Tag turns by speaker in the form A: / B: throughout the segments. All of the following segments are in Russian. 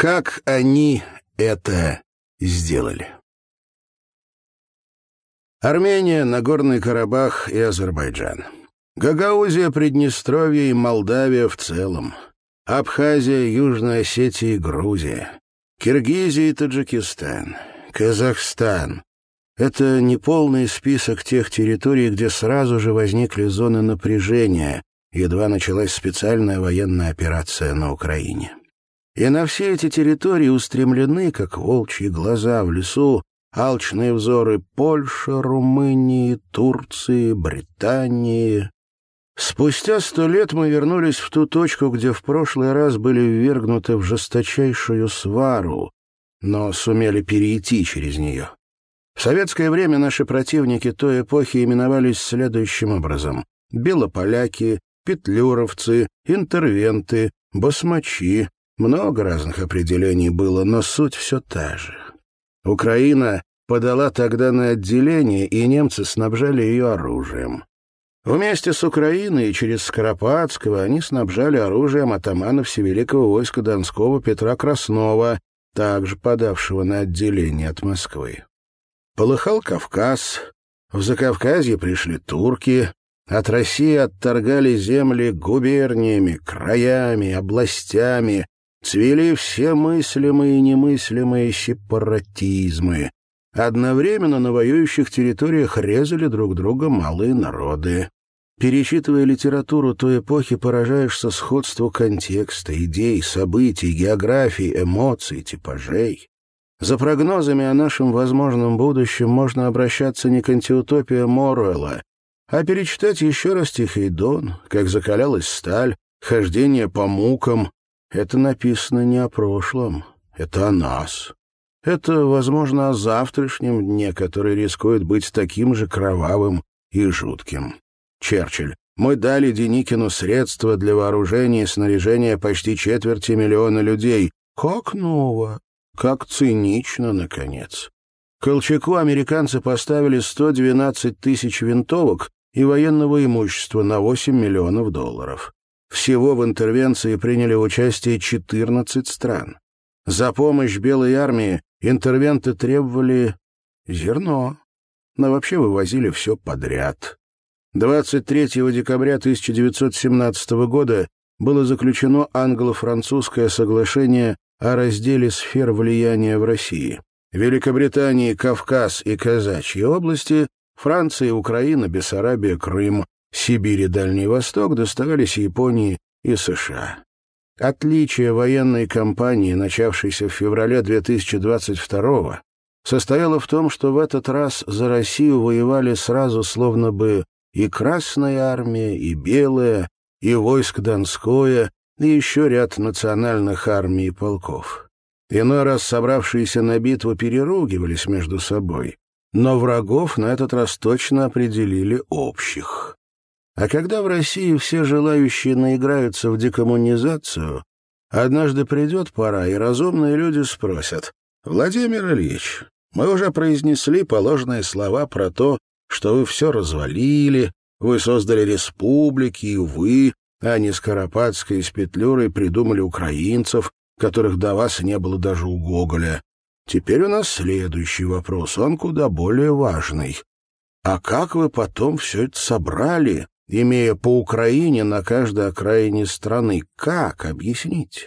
A: Как они это сделали? Армения, Нагорный Карабах и Азербайджан. Гагаузия, Приднестровье и Молдавия в целом. Абхазия, Южная Осетия и Грузия. Киргизия и Таджикистан. Казахстан. Это неполный список тех территорий, где сразу же возникли зоны напряжения, едва началась специальная военная операция на Украине. И на все эти территории устремлены, как волчьи глаза в лесу, алчные взоры Польши, Румынии, Турции, Британии. Спустя сто лет мы вернулись в ту точку, где в прошлый раз были ввергнуты в жесточайшую свару, но сумели перейти через нее. В советское время наши противники той эпохи именовались следующим образом. Белополяки, петлюровцы, интервенты, басмачи. Много разных определений было, но суть все та же. Украина подала тогда на отделение, и немцы снабжали ее оружием. Вместе с Украиной и через Скоропадского они снабжали оружием атаманов Всевеликого войска Донского Петра Краснова, также подавшего на отделение от Москвы. Полыхал Кавказ, в Закавказье пришли турки, от России отторгали земли губерниями, краями, областями, цвели все мыслимые и немыслимые сепаратизмы. Одновременно на воюющих территориях резали друг друга малые народы. Перечитывая литературу той эпохи, поражаешься сходству контекста, идей, событий, географии, эмоций, типажей. За прогнозами о нашем возможном будущем можно обращаться не к антиутопии Моруэлла, а перечитать еще раз «Тихий дон», как закалялась сталь, хождение по мукам. Это написано не о прошлом, это о нас. Это, возможно, о завтрашнем дне, который рискует быть таким же кровавым и жутким. Черчилль. Мы дали Деникину средства для вооружения и снаряжения почти четверти миллиона людей. Как ново! Как цинично, наконец! Колчаку американцы поставили 112 тысяч винтовок и военного имущества на 8 миллионов долларов. Всего в интервенции приняли участие 14 стран. За помощь Белой армии интервенты требовали зерно, но вообще вывозили все подряд. 23 декабря 1917 года было заключено англо-французское соглашение о разделе сфер влияния в России. Великобритании Кавказ и Казачьи области Франция, Украина, Бессарабия, Крым, Сибирь и Дальний Восток доставались Японии и США. Отличие военной кампании, начавшейся в феврале 2022 состояло в том, что в этот раз за Россию воевали сразу словно бы и Красная армия, и Белая, и войск Донское, и еще ряд национальных армий и полков. Иной раз собравшиеся на битву переругивались между собой, но врагов на этот раз точно определили общих. А когда в России все желающие наиграются в декоммунизацию, однажды придет пора, и разумные люди спросят, «Владимир Ильич, мы уже произнесли положенные слова про то, что вы все развалили, вы создали республики, и вы, а не Скоропадской с Петлюрой, придумали украинцев, которых до вас не было даже у Гоголя. Теперь у нас следующий вопрос, он куда более важный. А как вы потом все это собрали, имея по Украине на каждой окраине страны? Как объяснить?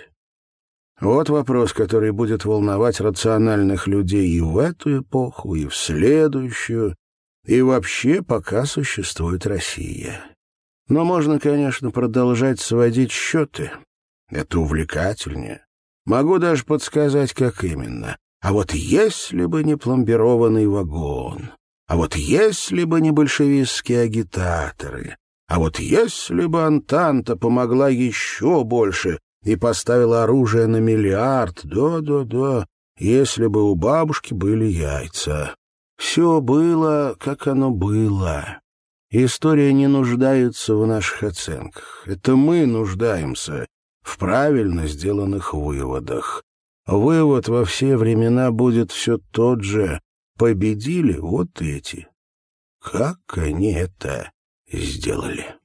A: Вот вопрос, который будет волновать рациональных людей и в эту эпоху, и в следующую, и вообще пока существует Россия. Но можно, конечно, продолжать сводить счеты. Это увлекательнее. Могу даже подсказать, как именно. А вот если бы не пломбированный вагон, а вот если бы не большевистские агитаторы, а вот если бы Антанта помогла еще больше и поставила оружие на миллиард, да-да-да, если бы у бабушки были яйца. Все было, как оно было. История не нуждается в наших оценках. Это мы нуждаемся в правильно сделанных выводах. Вывод во все времена будет все тот же. Победили вот эти. Как они это сделали?